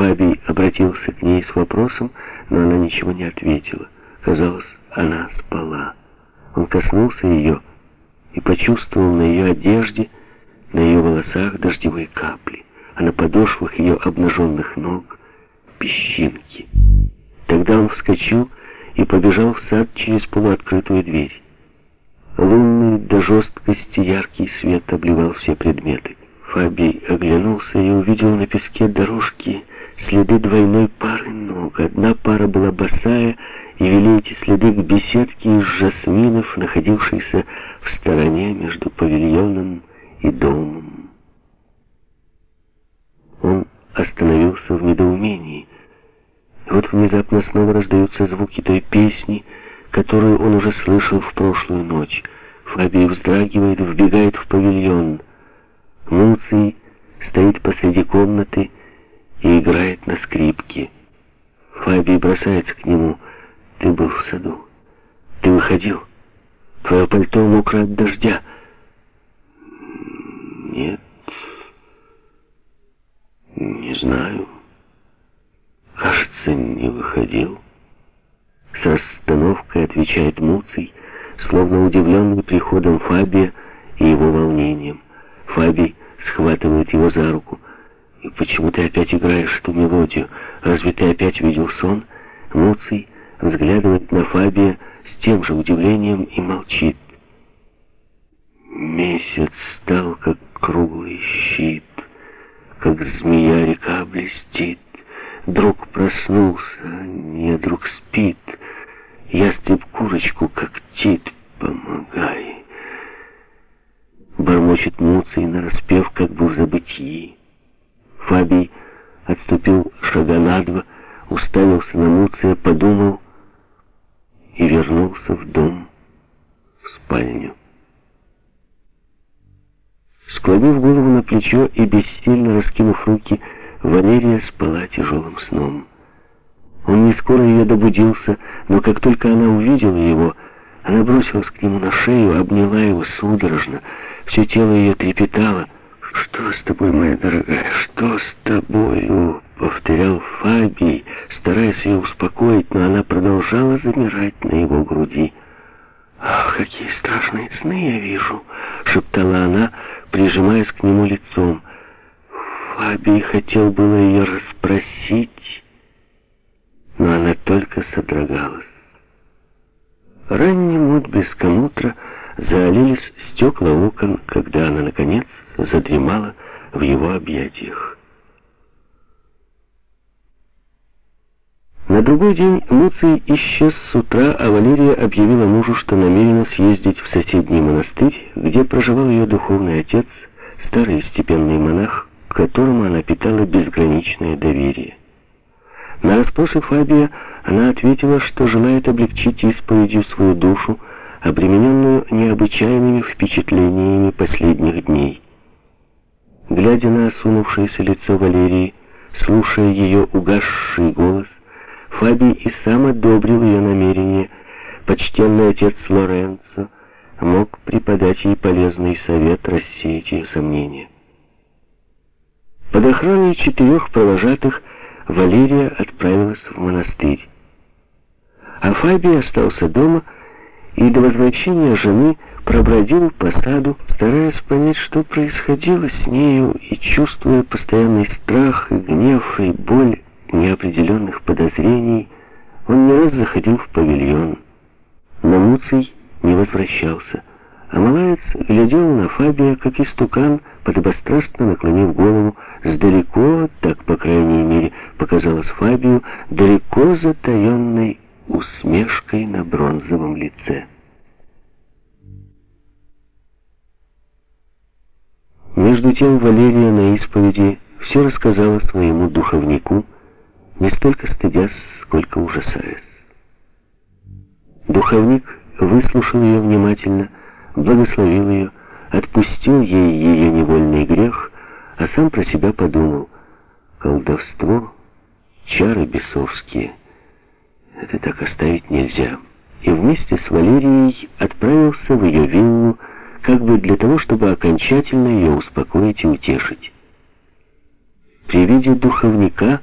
Фабий обратился к ней с вопросом, но она ничего не ответила. Казалось, она спала. Он коснулся ее и почувствовал на ее одежде, на ее волосах дождевые капли, а на подошвах ее обнаженных ног песчинки. Тогда он вскочил и побежал в сад через полуоткрытую дверь. Лунный до жесткости яркий свет обливал все предметы. Фабий оглянулся и увидел на песке дорожки следы двойной пары ног. Одна пара была босая, и вели эти следы к беседке из жасминов, находившейся в стороне между павильоном и домом. Он остановился в недоумении. И вот внезапно снова раздаются звуки той песни, которую он уже слышал в прошлую ночь. Фабий вздрагивает, вбегает в павильон. Муций стоит посреди комнаты и играет на скрипке. Фабий бросается к нему. «Ты был в саду. Ты выходил. Твое пальто мокро от дождя». «Нет, не знаю. Кажется, не выходил». С расстановкой отвечает Муций, словно удивленный приходом Фабия и его волнением. Фабий схватывает его за руку. «И почему ты опять играешь эту мелодию? Разве ты опять видел сон?» Муций взглядывает на Фабия с тем же удивлением и молчит. Месяц стал, как круглый щит, как змея река блестит. Друг проснулся, не друг спит. Ястреб курочку когтит, помогай. Бормочет Муций нараспев, как бы в забытии. Фабий отступил шага на два, уставился на Муция, подумал и вернулся в дом, в спальню. Склонив голову на плечо и бессильно раскинув руки, Валерия спала тяжелым сном. Он не скоро ее добудился, но как только она увидела его, она бросилась к нему на шею, обняла его судорожно. Все тело ее трепетало. «Что с тобой, моя дорогая? Что с тобою?» Повторял Фабий, стараясь ее успокоить, но она продолжала замирать на его груди. «Ах, какие страшные сны я вижу!» — шептала она, прижимаясь к нему лицом. Фабий хотел было ее расспросить, но она только содрогалась. Ранним отблеском утра заолелись стекла окон, когда она, наконец, задремала в его объятиях. На другой день Муций исчез с утра, а Валерия объявила мужу, что намерена съездить в соседний монастырь, где проживал ее духовный отец, старый степенный монах, к которому она питала безграничное доверие. На расспросы Фабия она ответила, что желает облегчить исповедью свою душу, обремененную необычайными впечатлениями последних дней. Глядя на осунувшееся лицо Валерии, слушая ее угасший голос, Фабий и сам одобрил ее намерение. Почтенный отец Лоренцо мог преподать ей полезный совет рассеять ее сомнения. Под охраной четырех провожатых Валерия отправилась в монастырь. А Фабий остался дома и до возвращения жены пробродил по саду, стараясь понять, что происходило с нею, и чувствуя постоянный страх и гнев и боль неопределенных подозрений, он не раз заходил в павильон. Но Муций не возвращался, а Малаец глядел на Фабия, как истукан, подобострастно наклонив голову, с далеко, так, по крайней мере, показалось Фабию, далеко затаенной усмешкой на бронзовом лице. Между тем Валерия на исповеди все рассказала своему духовнику, не столько стыдясь, сколько ужасаясь. Духовник выслушал ее внимательно, благословил ее, отпустил ей ее невольный грех, а сам про себя подумал, колдовство, чары бесовские, это так оставить нельзя. И вместе с Валерией отправился в ее виллу, как бы для того, чтобы окончательно ее успокоить и утешить. При виде духовника